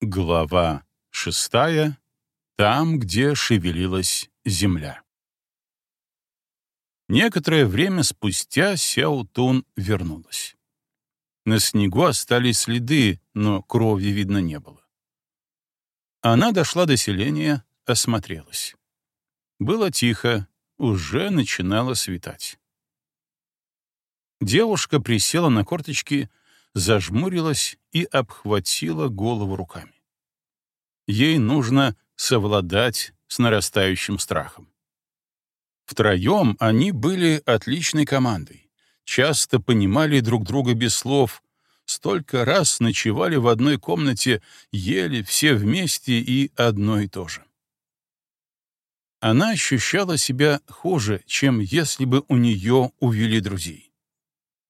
Глава шестая. Там, где шевелилась земля. Некоторое время спустя Сяо Тун вернулась. На снегу остались следы, но крови видно не было. Она дошла до селения, осмотрелась. Было тихо, уже начинало светать. Девушка присела на корточки, зажмурилась и обхватила голову руками. Ей нужно совладать с нарастающим страхом. Втроем они были отличной командой, часто понимали друг друга без слов, столько раз ночевали в одной комнате, ели все вместе и одно и то же. Она ощущала себя хуже, чем если бы у нее увели друзей.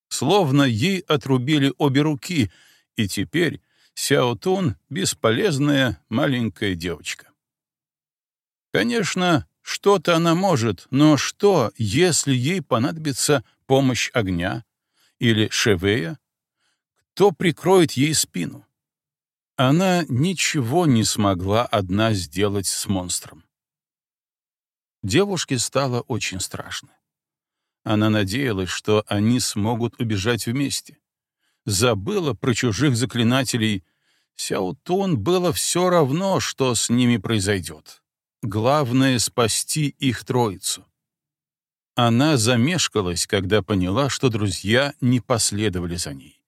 Словно ей отрубили обе руки, и теперь Сяо Тун — бесполезная маленькая девочка. Конечно, что-то она может, но что, если ей понадобится помощь огня или шевея? Кто прикроет ей спину? Она ничего не смогла одна сделать с монстром. Девушке стало очень страшно. Она надеялась, что они смогут убежать вместе. Забыла про чужих заклинателей. Сяутун было все равно, что с ними произойдет. Главное — спасти их троицу. Она замешкалась, когда поняла, что друзья не последовали за ней.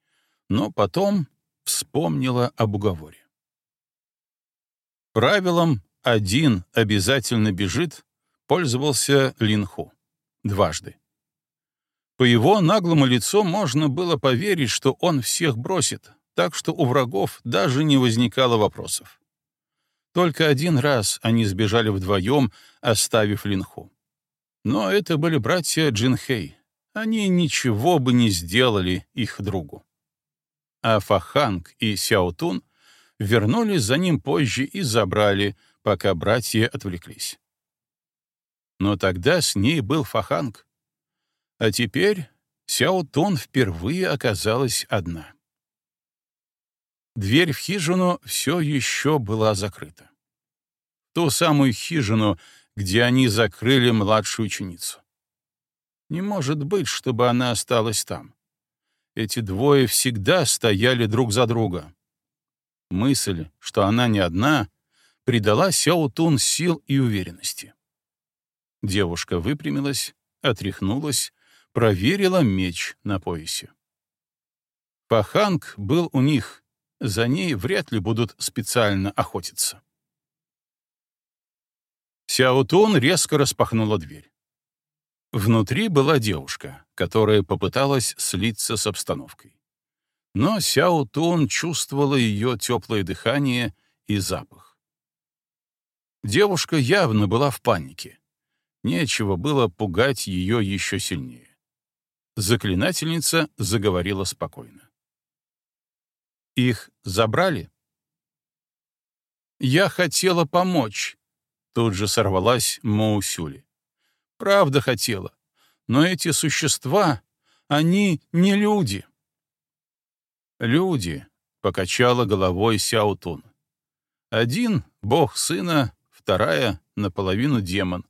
Но потом вспомнила об уговоре. Правилом «один обязательно бежит» пользовался Линху. Дважды. По его наглому лицу можно было поверить, что он всех бросит, так что у врагов даже не возникало вопросов. Только один раз они сбежали вдвоем, оставив Линху. Но это были братья Джинхэй. Они ничего бы не сделали их другу. А Фаханг и Сяотун вернулись за ним позже и забрали, пока братья отвлеклись. Но тогда с ней был Фаханг. А теперь Сяотун впервые оказалась одна. Дверь в хижину все еще была закрыта. Ту самую хижину, где они закрыли младшую ученицу. Не может быть, чтобы она осталась там. Эти двое всегда стояли друг за друга. Мысль, что она не одна, придала Сяотун сил и уверенности. Девушка выпрямилась, отряхнулась, проверила меч на поясе. Паханг был у них, за ней вряд ли будут специально охотиться. Сяотун резко распахнула дверь. Внутри была девушка, которая попыталась слиться с обстановкой. Но Сяотун чувствовала ее теплое дыхание и запах. Девушка явно была в панике. Нечего было пугать ее еще сильнее. Заклинательница заговорила спокойно. Их забрали? Я хотела помочь. Тут же сорвалась Моусюли. Правда хотела. Но эти существа, они не люди. Люди, — покачала головой Сяутун. Один — бог сына, вторая — наполовину демон.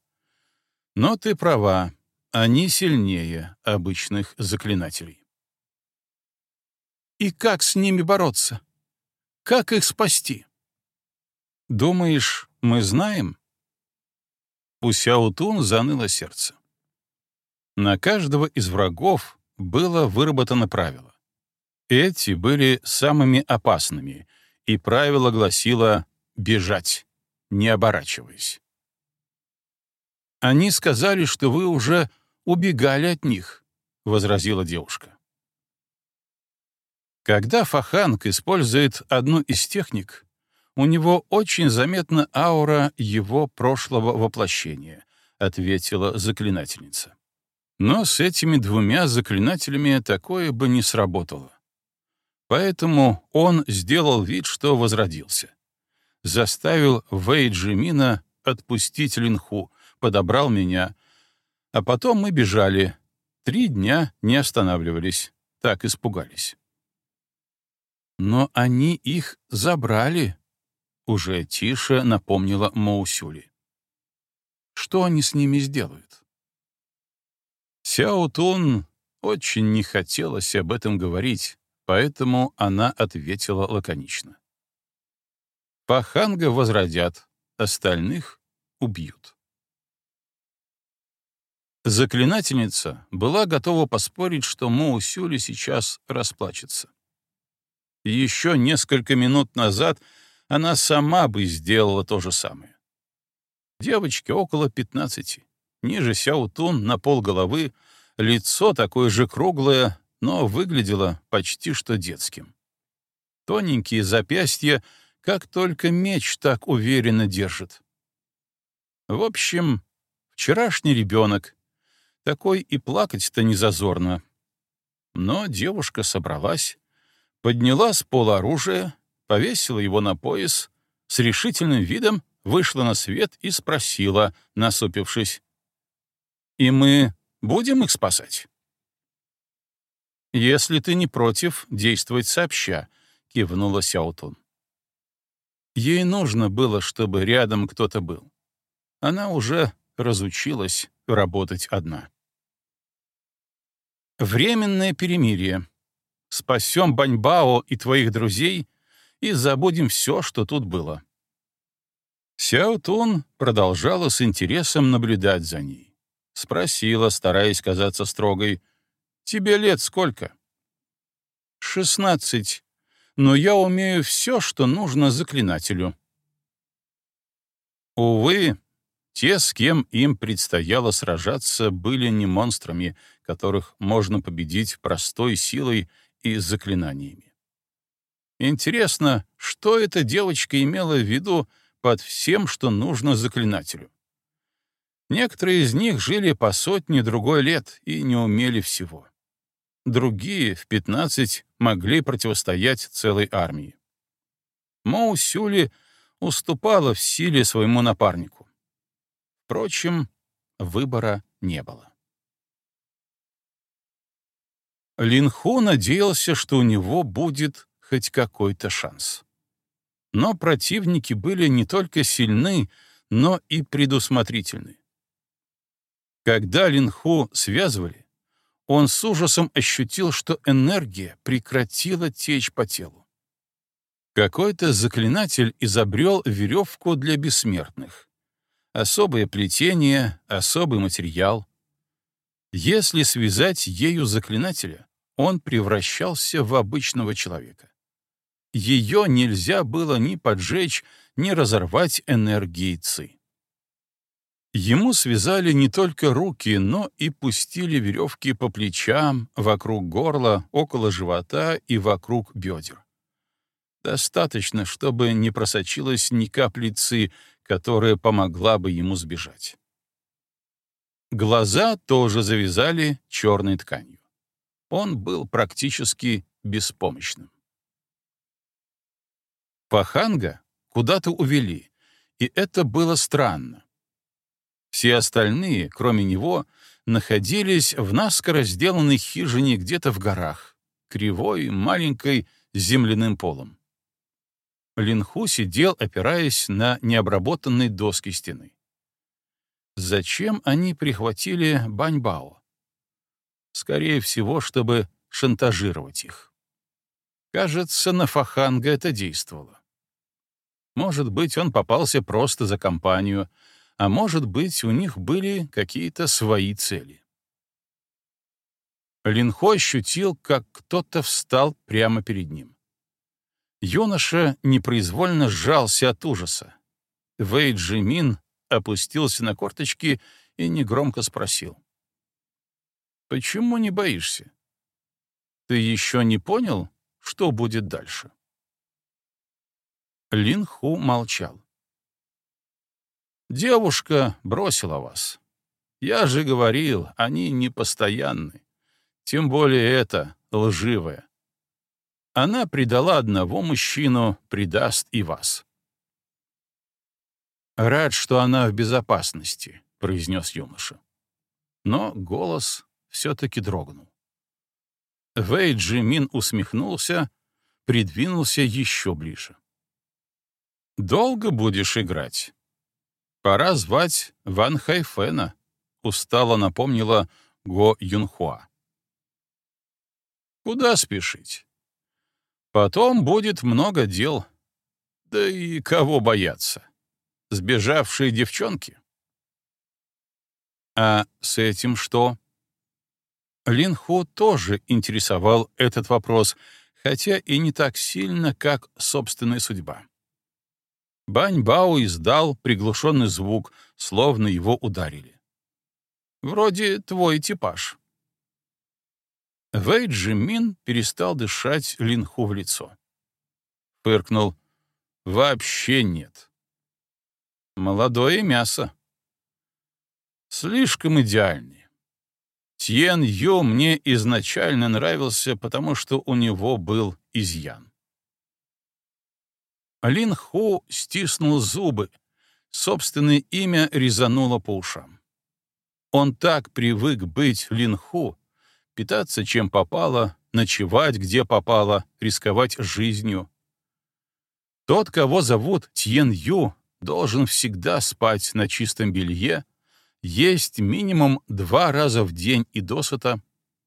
Но ты права, они сильнее обычных заклинателей. И как с ними бороться? Как их спасти? Думаешь, мы знаем? У Сяутун заныло сердце. На каждого из врагов было выработано правило. Эти были самыми опасными, и правило гласило «бежать, не оборачиваясь». «Они сказали, что вы уже убегали от них», — возразила девушка. Когда Фаханг использует одну из техник, у него очень заметна аура его прошлого воплощения, ответила заклинательница. Но с этими двумя заклинателями такое бы не сработало. Поэтому он сделал вид, что возродился. Заставил Вэй Джимина отпустить Линху, подобрал меня, а потом мы бежали. Три дня не останавливались, так испугались. «Но они их забрали», Уже тише напомнила Моусюли. Что они с ними сделают? Сяо Тун очень не хотелось об этом говорить, поэтому она ответила лаконично. Паханга возродят, остальных убьют. Заклинательница была готова поспорить, что Моусюли сейчас расплачется. Еще несколько минут назад она сама бы сделала то же самое. Девочке около пятнадцати, ниже Сяутун на пол головы, лицо такое же круглое, но выглядело почти что детским. Тоненькие запястья, как только меч так уверенно держит. В общем, вчерашний ребенок. Такой и плакать-то не зазорно. Но девушка собралась, подняла с пола оружие, повесила его на пояс, с решительным видом вышла на свет и спросила, насупившись. «И мы будем их спасать?» «Если ты не против, действовать сообща», — кивнула Сяутун. Ей нужно было, чтобы рядом кто-то был. Она уже разучилась работать одна. Временное перемирие. Спасем Баньбао и твоих друзей и забудем все, что тут было. Сяутун продолжала с интересом наблюдать за ней. Спросила, стараясь казаться строгой, Тебе лет сколько? Шестнадцать. Но я умею все, что нужно заклинателю. Увы, те, с кем им предстояло сражаться, были не монстрами, которых можно победить простой силой и заклинаниями. Интересно, что эта девочка имела в виду под всем, что нужно заклинателю? Некоторые из них жили по сотне другой лет и не умели всего другие в 15 могли противостоять целой армии. Моу Сюли уступала в силе своему напарнику. Впрочем, выбора не было. Линху надеялся, что у него будет хоть какой-то шанс. Но противники были не только сильны, но и предусмотрительны. Когда Линху связывали, он с ужасом ощутил, что энергия прекратила течь по телу. Какой-то заклинатель изобрел веревку для бессмертных. Особое плетение, особый материал. Если связать ею заклинателя, он превращался в обычного человека. Ее нельзя было ни поджечь, ни разорвать энергией ци. Ему связали не только руки, но и пустили веревки по плечам, вокруг горла, около живота и вокруг бедер. Достаточно, чтобы не просочилась ни каплицы, которая помогла бы ему сбежать. Глаза тоже завязали черной тканью. Он был практически беспомощным. Паханга куда-то увели, и это было странно. Все остальные, кроме него, находились в наскоро сделанной хижине где-то в горах, кривой, маленькой, с земляным полом. Линху сидел, опираясь на необработанные доски стены. Зачем они прихватили Баньбао? Скорее всего, чтобы шантажировать их. Кажется, на Фаханга это действовало. Может быть, он попался просто за компанию — а может быть, у них были какие-то свои цели. Линхо ощутил, как кто-то встал прямо перед ним. Юноша непроизвольно сжался от ужаса. Вэй Джимин опустился на корточки и негромко спросил. «Почему не боишься? Ты еще не понял, что будет дальше?» Лин Ху молчал. Девушка бросила вас. Я же говорил, они непостоянны. Тем более это лживая. Она предала одного мужчину, предаст и вас. «Рад, что она в безопасности», — произнес юноша. Но голос все-таки дрогнул. Вэй Джимин усмехнулся, придвинулся еще ближе. «Долго будешь играть? Пора звать Ван Хайфена», — устало напомнила Го Юнхуа. «Куда спешить? Потом будет много дел. Да и кого бояться? Сбежавшие девчонки?» «А с этим что?» Лин Ху тоже интересовал этот вопрос, хотя и не так сильно, как собственная судьба. Бань Бао издал приглушенный звук, словно его ударили. «Вроде твой типаж». Вэй Джимин перестал дышать Лин Ху в лицо. Пыркнул. «Вообще нет». «Молодое мясо». «Слишком идеальный. Тьен Ю мне изначально нравился, потому что у него был изъян. Лин Ху стиснул зубы. Собственное имя резануло по ушам. Он так привык быть Лин Ху, питаться чем попало, ночевать где попало, рисковать жизнью. Тот, кого зовут Тьен Ю, должен всегда спать на чистом белье, есть минимум два раза в день и досыта,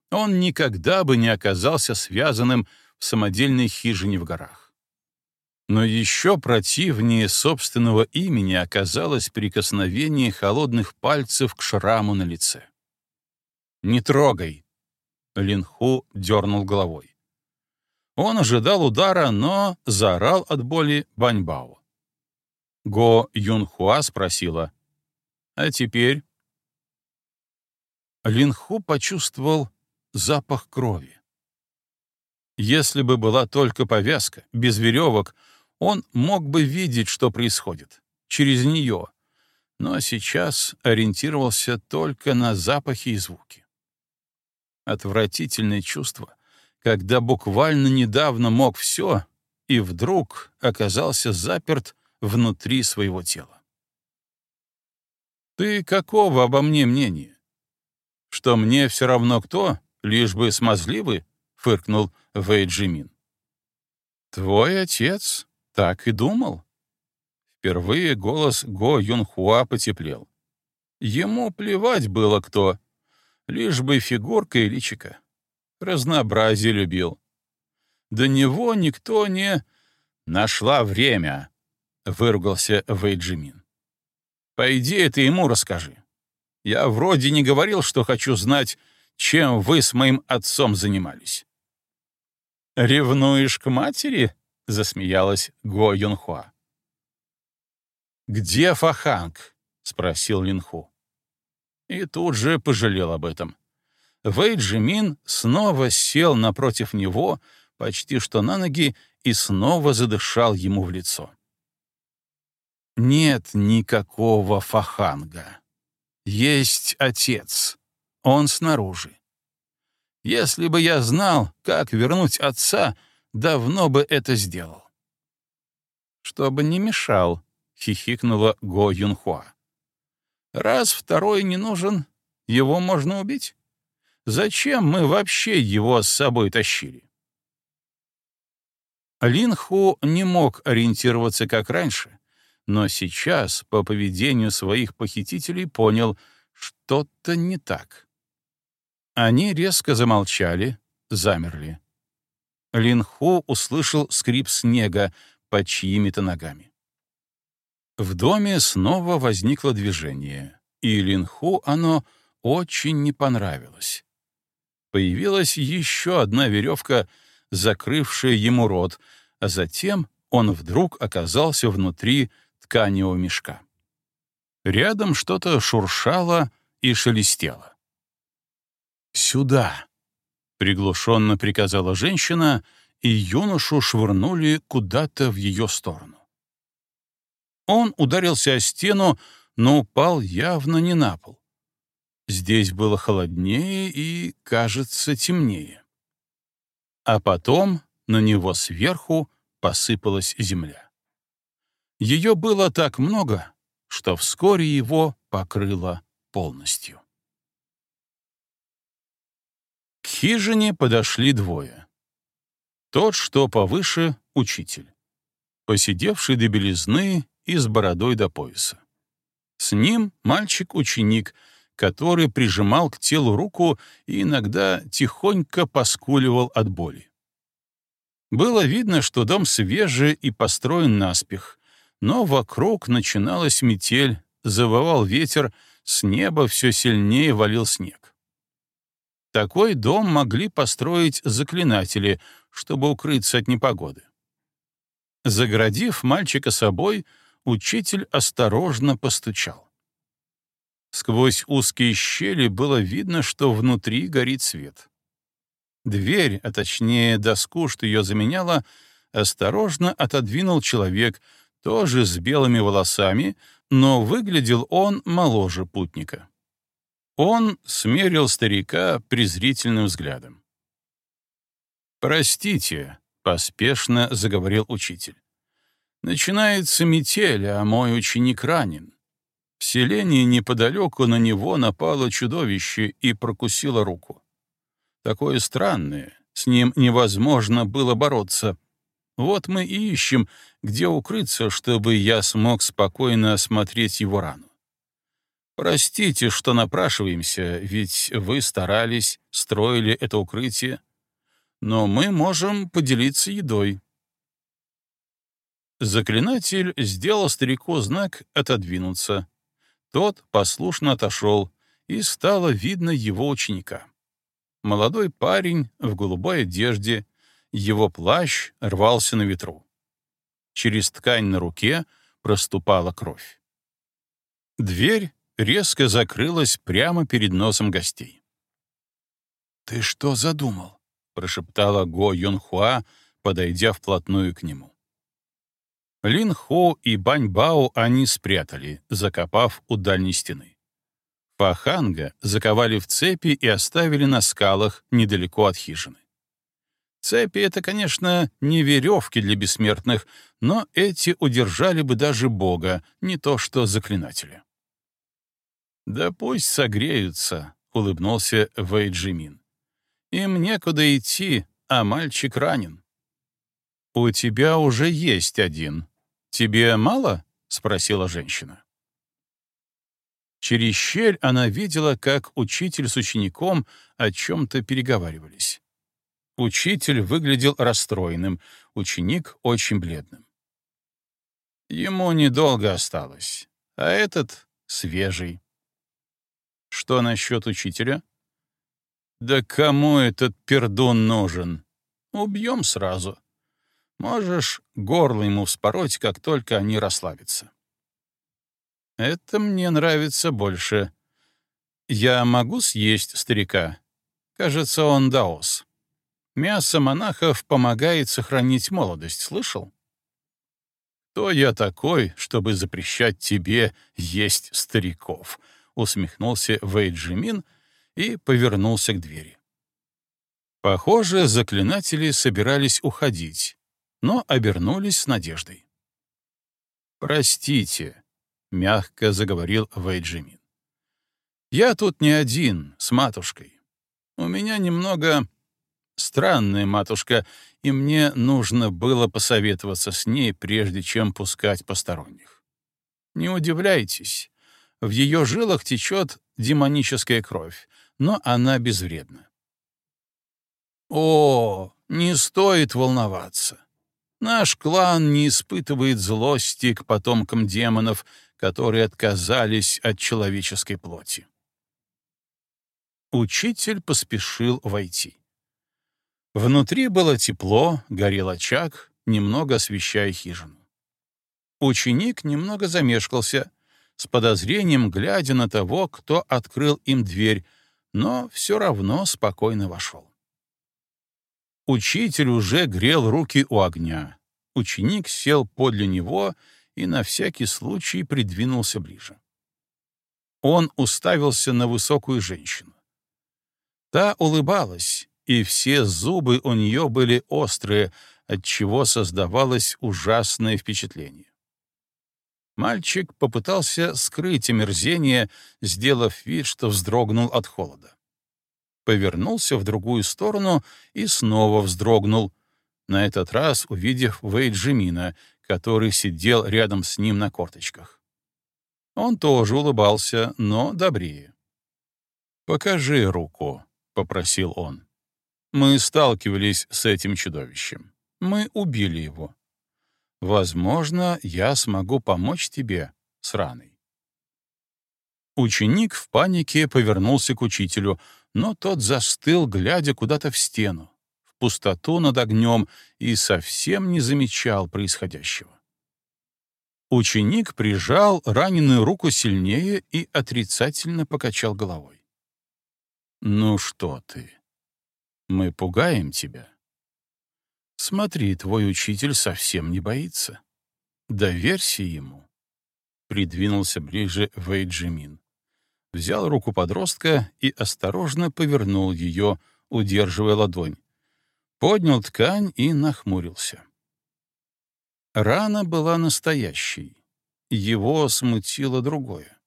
он никогда бы не оказался связанным в самодельной хижине в горах. Но еще противнее собственного имени оказалось прикосновение холодных пальцев к шраму на лице. «Не трогай!» — Линху дернул головой. Он ожидал удара, но заорал от боли Баньбао. Го Юнхуа спросила, а теперь? Линху почувствовал запах крови. Если бы была только повязка, без веревок, он мог бы видеть, что происходит, через нее, но сейчас ориентировался только на запахи и звуки. Отвратительное чувство, когда буквально недавно мог все и вдруг оказался заперт внутри своего тела. Ты какого обо мне мнения? Что мне все равно кто, лишь бы смазливый? Фыркнул Вэй Джимин. Твой отец так и думал. Впервые голос Го Юнхуа потеплел. Ему плевать было кто, лишь бы фигурка и личика. Разнообразие любил. До него никто не... «Нашла время», — выругался Вейджимин. Пойди это ему расскажи. Я вроде не говорил, что хочу знать, чем вы с моим отцом занимались». «Ревнуешь к матери?» — засмеялась Го Юнхуа. «Где Фаханг?» — спросил Линху. И тут же пожалел об этом. Вэй Джимин снова сел напротив него, почти что на ноги, и снова задышал ему в лицо. Нет никакого фаханга. Есть отец. Он снаружи. Если бы я знал, как вернуть отца, давно бы это сделал. Чтобы не мешал, хихикнула Го Юнхуа. Раз второй не нужен, его можно убить. Зачем мы вообще его с собой тащили? Линху не мог ориентироваться как раньше, но сейчас по поведению своих похитителей понял, что-то не так. Они резко замолчали, замерли. Линху услышал скрип снега под чьими-то ногами. В доме снова возникло движение, и Линху оно очень не понравилось. Появилась еще одна веревка, закрывшая ему рот, а затем он вдруг оказался внутри тканевого мешка. Рядом что-то шуршало и шелестело. «Сюда!» — приглушенно приказала женщина, и юношу швырнули куда-то в ее сторону. Он ударился о стену, но упал явно не на пол. Здесь было холоднее и, кажется, темнее. А потом на него сверху посыпалась земля. Ее было так много, что вскоре его покрыло полностью. К хижине подошли двое. Тот, что повыше — учитель. посидевший до белизны и с бородой до пояса. С ним мальчик-ученик, который прижимал к телу руку и иногда тихонько поскуливал от боли. Было видно, что дом свежий и построен наспех, но вокруг начиналась метель, завывал ветер, с неба все сильнее валил снег. Такой дом могли построить заклинатели, чтобы укрыться от непогоды. Заградив мальчика собой, учитель осторожно постучал. Сквозь узкие щели было видно, что внутри горит свет. Дверь, а точнее доску, что ее заменяла, осторожно отодвинул человек, тоже с белыми волосами, но выглядел он моложе путника. Он смерил старика презрительным взглядом. «Простите», — поспешно заговорил учитель. «Начинается метель, а мой ученик ранен. В селении неподалеку на него напало чудовище и прокусило руку. Такое странное, с ним невозможно было бороться. Вот мы и ищем, где укрыться, чтобы я смог спокойно осмотреть его рану. Простите, что напрашиваемся, ведь вы старались, строили это укрытие, но мы можем поделиться едой. Заклинатель сделал старику знак «отодвинуться». Тот послушно отошел, и стало видно его ученика. Молодой парень в голубой одежде, его плащ рвался на ветру. Через ткань на руке проступала кровь. Дверь резко закрылась прямо перед носом гостей. «Ты что задумал?» — прошептала Го Юнхуа, подойдя вплотную к нему. Лин Хо и Бань Бао они спрятали, закопав у дальней стены. Фаханга заковали в цепи и оставили на скалах недалеко от хижины. Цепи — это, конечно, не веревки для бессмертных, но эти удержали бы даже Бога, не то что заклинателя. «Да пусть согреются», — улыбнулся Вэйджимин. «Им некуда идти, а мальчик ранен». «У тебя уже есть один. Тебе мало?» — спросила женщина. Через щель она видела, как учитель с учеником о чем-то переговаривались. Учитель выглядел расстроенным, ученик — очень бледным. Ему недолго осталось, а этот — свежий. Что насчет учителя? Да кому этот пердун нужен? Убьем сразу. Можешь горло ему вспороть, как только они расслабятся. Это мне нравится больше. Я могу съесть старика? Кажется, он даос. Мясо монахов помогает сохранить молодость, слышал? Кто я такой, чтобы запрещать тебе есть стариков? Усмехнулся Вейджимин и повернулся к двери. Похоже, заклинатели собирались уходить, но обернулись с надеждой. «Простите», — мягко заговорил Вейджимин. «Я тут не один, с матушкой. У меня немного Странная матушка, и мне нужно было посоветоваться с ней, прежде чем пускать посторонних. Не удивляйтесь, в ее жилах течет демоническая кровь, но она безвредна. О, не стоит волноваться. Наш клан не испытывает злости к потомкам демонов, которые отказались от человеческой плоти. Учитель поспешил войти. Внутри было тепло, горел очаг, немного освещая хижину. Ученик немного замешкался, с подозрением глядя на того, кто открыл им дверь, но все равно спокойно вошел. Учитель уже грел руки у огня. Ученик сел подле него и на всякий случай придвинулся ближе. Он уставился на высокую женщину. Та улыбалась, и все зубы у нее были острые, отчего создавалось ужасное впечатление. Мальчик попытался скрыть омерзение, сделав вид, что вздрогнул от холода. Повернулся в другую сторону и снова вздрогнул, на этот раз увидев Вейджимина, который сидел рядом с ним на корточках. Он тоже улыбался, но добрее. «Покажи руку», — попросил он. «Мы сталкивались с этим чудовищем. Мы убили его. Возможно, я смогу помочь тебе с раной». Ученик в панике повернулся к учителю, но тот застыл, глядя куда-то в стену, в пустоту над огнем, и совсем не замечал происходящего. Ученик прижал раненую руку сильнее и отрицательно покачал головой. «Ну что ты? Мы пугаем тебя. Смотри, твой учитель совсем не боится. Доверься ему». Придвинулся ближе Вейджимин. Взял руку подростка и осторожно повернул ее, удерживая ладонь. Поднял ткань и нахмурился. Рана была настоящей. Его смутило другое.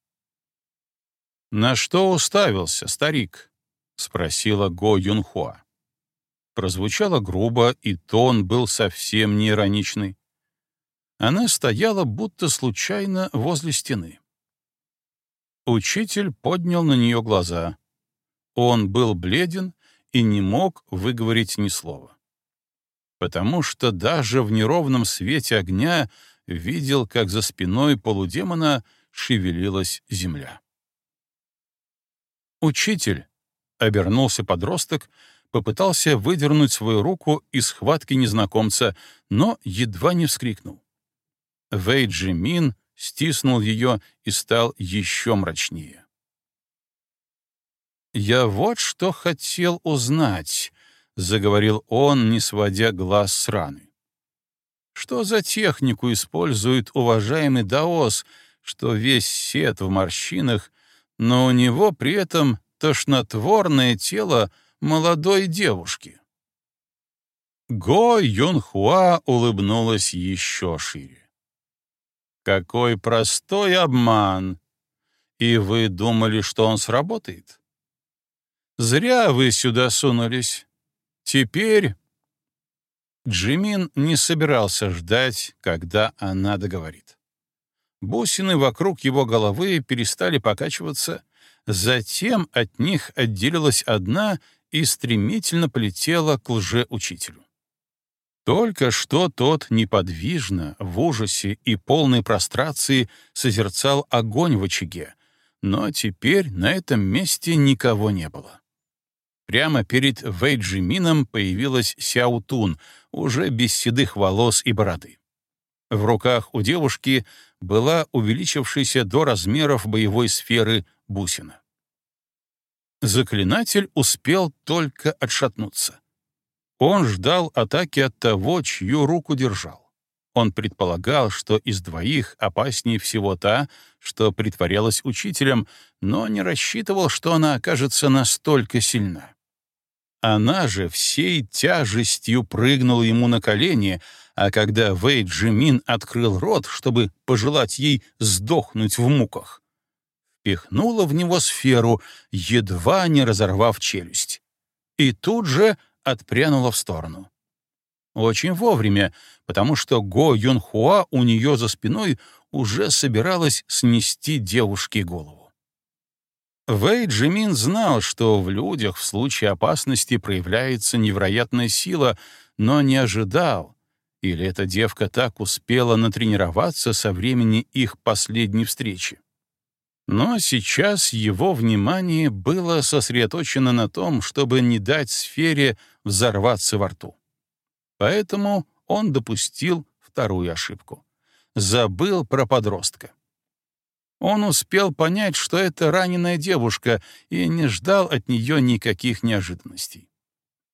«На что уставился, старик?» — спросила Го Юнхуа. Прозвучало грубо, и тон был совсем не ироничный. Она стояла будто случайно возле стены. Учитель поднял на нее глаза. Он был бледен и не мог выговорить ни слова потому что даже в неровном свете огня видел, как за спиной полудемона шевелилась земля. «Учитель!» — обернулся подросток, попытался выдернуть свою руку из схватки незнакомца, но едва не вскрикнул. Вэй Джимин стиснул ее и стал еще мрачнее. «Я вот что хотел узнать», — заговорил он, не сводя глаз с раны. «Что за технику использует уважаемый Даос, что весь сет в морщинах, но у него при этом тошнотворное тело молодой девушки?» Го Юнхуа улыбнулась еще шире. «Какой простой обман! И вы думали, что он сработает? Зря вы сюда сунулись. Теперь Джимин не собирался ждать, когда она договорит. Бусины вокруг его головы перестали покачиваться, затем от них отделилась одна и стремительно полетела к лжеучителю. Только что тот неподвижно, в ужасе и полной прострации созерцал огонь в очаге, но теперь на этом месте никого не было. Прямо перед Вейджимином появилась Сяутун, уже без седых волос и бороды. В руках у девушки была увеличившаяся до размеров боевой сферы бусина. Заклинатель успел только отшатнуться. Он ждал атаки от того, чью руку держал. Он предполагал, что из двоих опаснее всего та, что притворялась учителем, но не рассчитывал, что она окажется настолько сильна. Она же всей тяжестью прыгнула ему на колени, а когда Вэй Джимин открыл рот, чтобы пожелать ей сдохнуть в муках, впихнула в него сферу, едва не разорвав челюсть. И тут же отпрянула в сторону. Очень вовремя, потому что Го Юнхуа у нее за спиной уже собиралась снести девушке голову. Вэй Джимин знал, что в людях в случае опасности проявляется невероятная сила, но не ожидал, или эта девка так успела натренироваться со времени их последней встречи. Но сейчас его внимание было сосредоточено на том, чтобы не дать сфере взорваться во рту. Поэтому он допустил вторую ошибку. Забыл про подростка. Он успел понять, что это раненая девушка, и не ждал от нее никаких неожиданностей.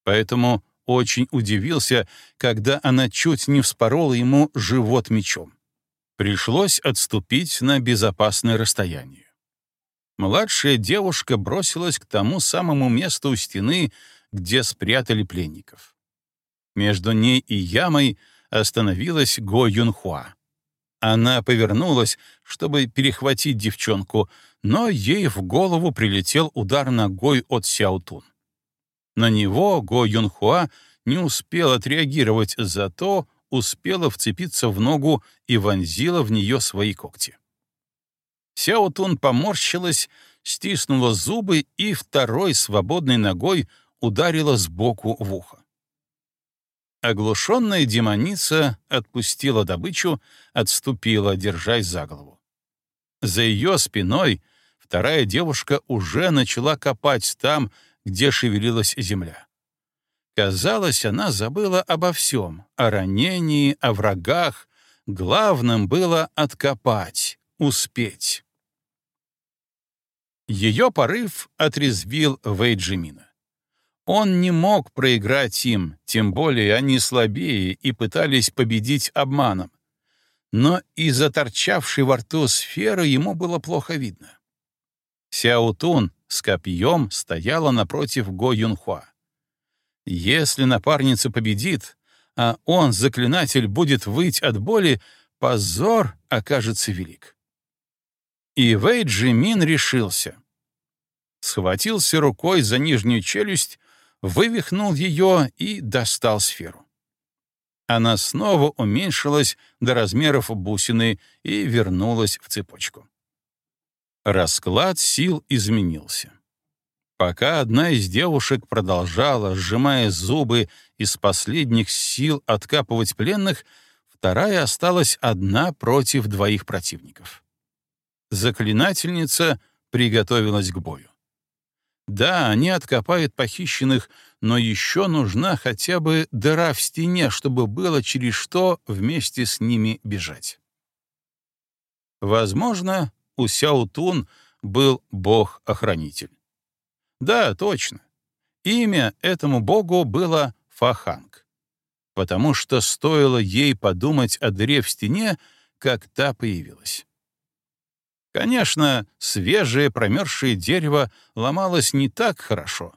Поэтому очень удивился, когда она чуть не вспорола ему живот мечом. Пришлось отступить на безопасное расстояние. Младшая девушка бросилась к тому самому месту у стены, где спрятали пленников. Между ней и ямой остановилась Го Юнхуа. Она повернулась, чтобы перехватить девчонку, но ей в голову прилетел удар ногой от Сяутун. На него Го Юнхуа не успел отреагировать, зато успела вцепиться в ногу и вонзила в нее свои когти. Сяотун поморщилась, стиснула зубы и второй свободной ногой ударила сбоку в ухо. Оглушенная демоница отпустила добычу, отступила, держась за голову. За ее спиной вторая девушка уже начала копать там, где шевелилась земля. Казалось, она забыла обо всем — о ранении, о врагах. Главным было откопать, успеть. Ее порыв отрезвил Вейджимина. Он не мог проиграть им, тем более они слабее и пытались победить обманом. Но из-за торчавшей во рту сферы ему было плохо видно. Сяутун с копьем стояла напротив Го Юнхуа. Если напарница победит, а он, заклинатель, будет выть от боли, позор окажется велик. И Вэй Джимин решился. Схватился рукой за нижнюю челюсть, вывихнул ее и достал сферу. Она снова уменьшилась до размеров бусины и вернулась в цепочку. Расклад сил изменился. Пока одна из девушек продолжала, сжимая зубы, из последних сил откапывать пленных, вторая осталась одна против двоих противников. Заклинательница приготовилась к бою. Да, они откопают похищенных, но еще нужна хотя бы дыра в стене, чтобы было через что вместе с ними бежать. Возможно, у Сяутун был бог-охранитель. Да, точно. Имя этому богу было Фаханг, потому что стоило ей подумать о дыре в стене, как та появилась. Конечно, свежее промерзшее дерево ломалось не так хорошо,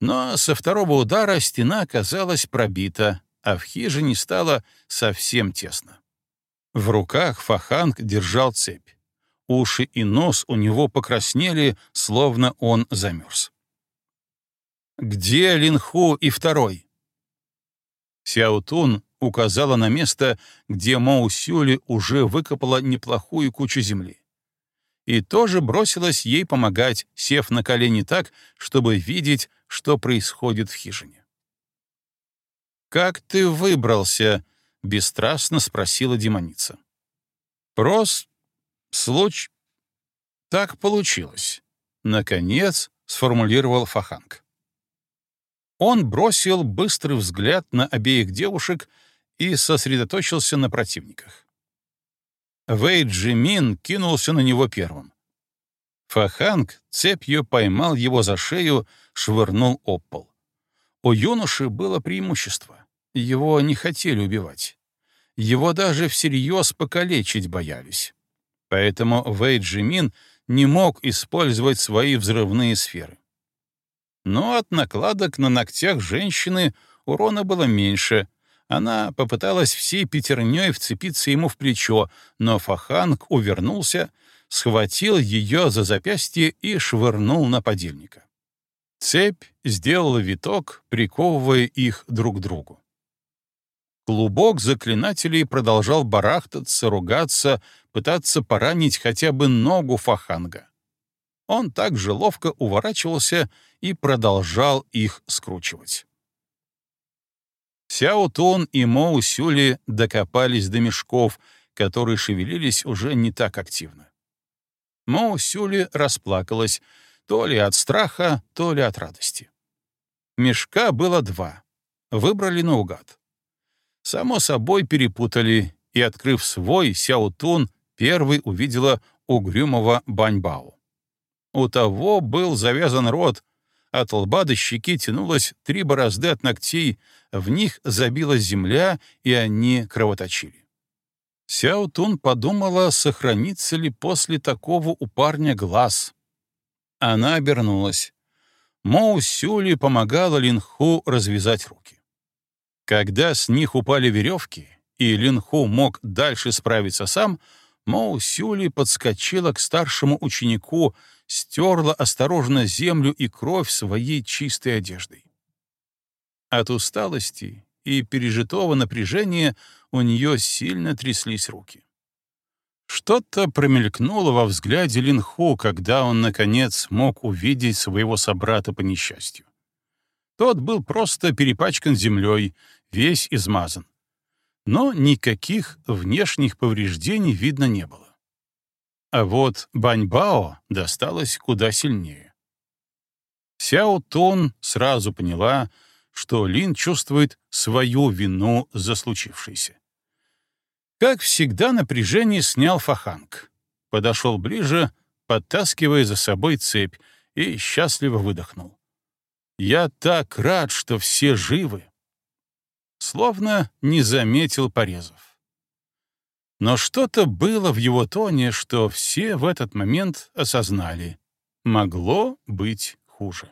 но со второго удара стена оказалась пробита, а в хижине стало совсем тесно. В руках Фаханг держал цепь. Уши и нос у него покраснели, словно он замерз. «Где Линху и второй?» Сяутун указала на место, где Моусюли уже выкопала неплохую кучу земли. И тоже бросилась ей помогать, сев на колени так, чтобы видеть, что происходит в хижине. «Как ты выбрался?» — бесстрастно спросила демоница. «Прос Случ... Так получилось. Наконец сформулировал Фаханг. Он бросил быстрый взгляд на обеих девушек и сосредоточился на противниках. Вэй Джимин кинулся на него первым. Фаханг цепью поймал его за шею, швырнул об пол. У юноши было преимущество. Его не хотели убивать. Его даже всерьез покалечить боялись. Поэтому Вэй не мог использовать свои взрывные сферы. Но от накладок на ногтях женщины урона было меньше. Она попыталась всей пятерней вцепиться ему в плечо, но Фаханг увернулся, схватил ее за запястье и швырнул на подельника. Цепь сделала виток, приковывая их друг к другу. Клубок заклинателей продолжал барахтаться, ругаться, пытаться поранить хотя бы ногу Фаханга. Он также ловко уворачивался и продолжал их скручивать. Сяо Тун и Моу Сюли докопались до мешков, которые шевелились уже не так активно. Моу Сюли расплакалась то ли от страха, то ли от радости. Мешка было два. Выбрали наугад. Само собой перепутали, и, открыв свой, Сяутун первый увидела угрюмого Баньбао. У того был завязан рот, от лба до щеки тянулось три борозды от ногтей, в них забилась земля, и они кровоточили. Сяутун подумала, сохранится ли после такого у парня глаз. Она обернулась. Моу Сюли помогала Линху развязать руки. Когда с них упали веревки, и Линху мог дальше справиться сам, Моу Сюли подскочила к старшему ученику, стерла осторожно землю и кровь своей чистой одеждой. От усталости и пережитого напряжения у нее сильно тряслись руки. Что-то промелькнуло во взгляде Линху, когда он, наконец, мог увидеть своего собрата по несчастью. Тот был просто перепачкан землей, весь измазан. Но никаких внешних повреждений видно не было. А вот Баньбао досталось куда сильнее. Сяо Тун сразу поняла, что Лин чувствует свою вину за случившееся. Как всегда, напряжение снял Фаханг. Подошел ближе, подтаскивая за собой цепь, и счастливо выдохнул. «Я так рад, что все живы!» Словно не заметил порезов. Но что-то было в его тоне, что все в этот момент осознали. Могло быть хуже.